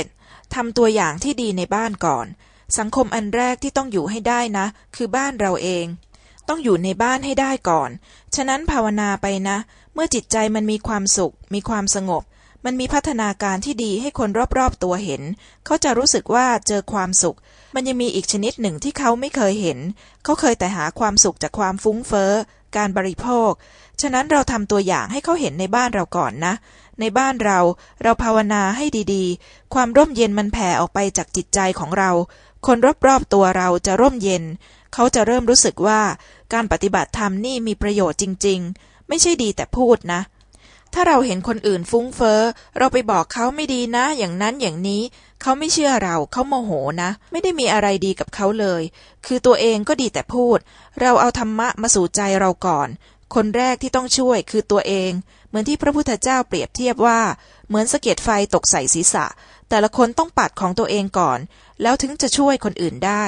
31. ทำตัวอย่างที่ดีในบ้านก่อน สังคมอันแรกที่ต้องอยู่ให้ได้นะ คือบ้านเราเอง ต้องอยู่ในบ้านให้ได้ก่อน ฉะนั้นภาวนาไปนะ เมื่อจิตใจมันมีความสุข มีความสงบ มันมีพัฒนาการที่ดีให้คนรอบๆตัวเห็น เขาจะรู้สึกว่าเจอความสุข มันยังมีอีกชนิดหนึ่งที่เขาไม่เคยเห็น เขาเคยแต่หาความสุขจากความฟุ้งเฟ้อ การบริโภค ฉะนั้นเราทำตัวอย่างให้เขาเห็นในบ้านเราก่อนนะ ในบ้านเรา เราภาวนาให้ดีๆ ความร่มเย็นมันแผ่ออกไปจากจิตใจของเรา คนรอบๆตัวเราจะร่มเย็น เขาจะเริ่มรู้สึกว่า การปฏิบัติธรรมนี่มีประโยชน์จริง ๆ ไม่ใช่ดีแต่พูดนะ ถ้าเราเห็นคนอื่นฟุ้งเฟ้อ เราไปบอกเขาไม่ดีนะ อย่างนั้นอย่างนี้ เขาไม่เชื่อเราเขาโมโหนะ ไม่ได้มีอะไรดีกับเขาเลย คือตัวเองก็ดีแต่พูด เราเอาธรรมะมาสู่ใจเราก่อน คนแรกที่ต้องช่วยคือตัวเอง เหมือนที่พระพุทธเจ้าเปรียบเทียบว่า เหมือนสะเก็ดไฟตกใส่ศีรษะ แต่ละคนต้องปัดของตัวเองก่อน แล้วถึงจะช่วยคนอื่นได้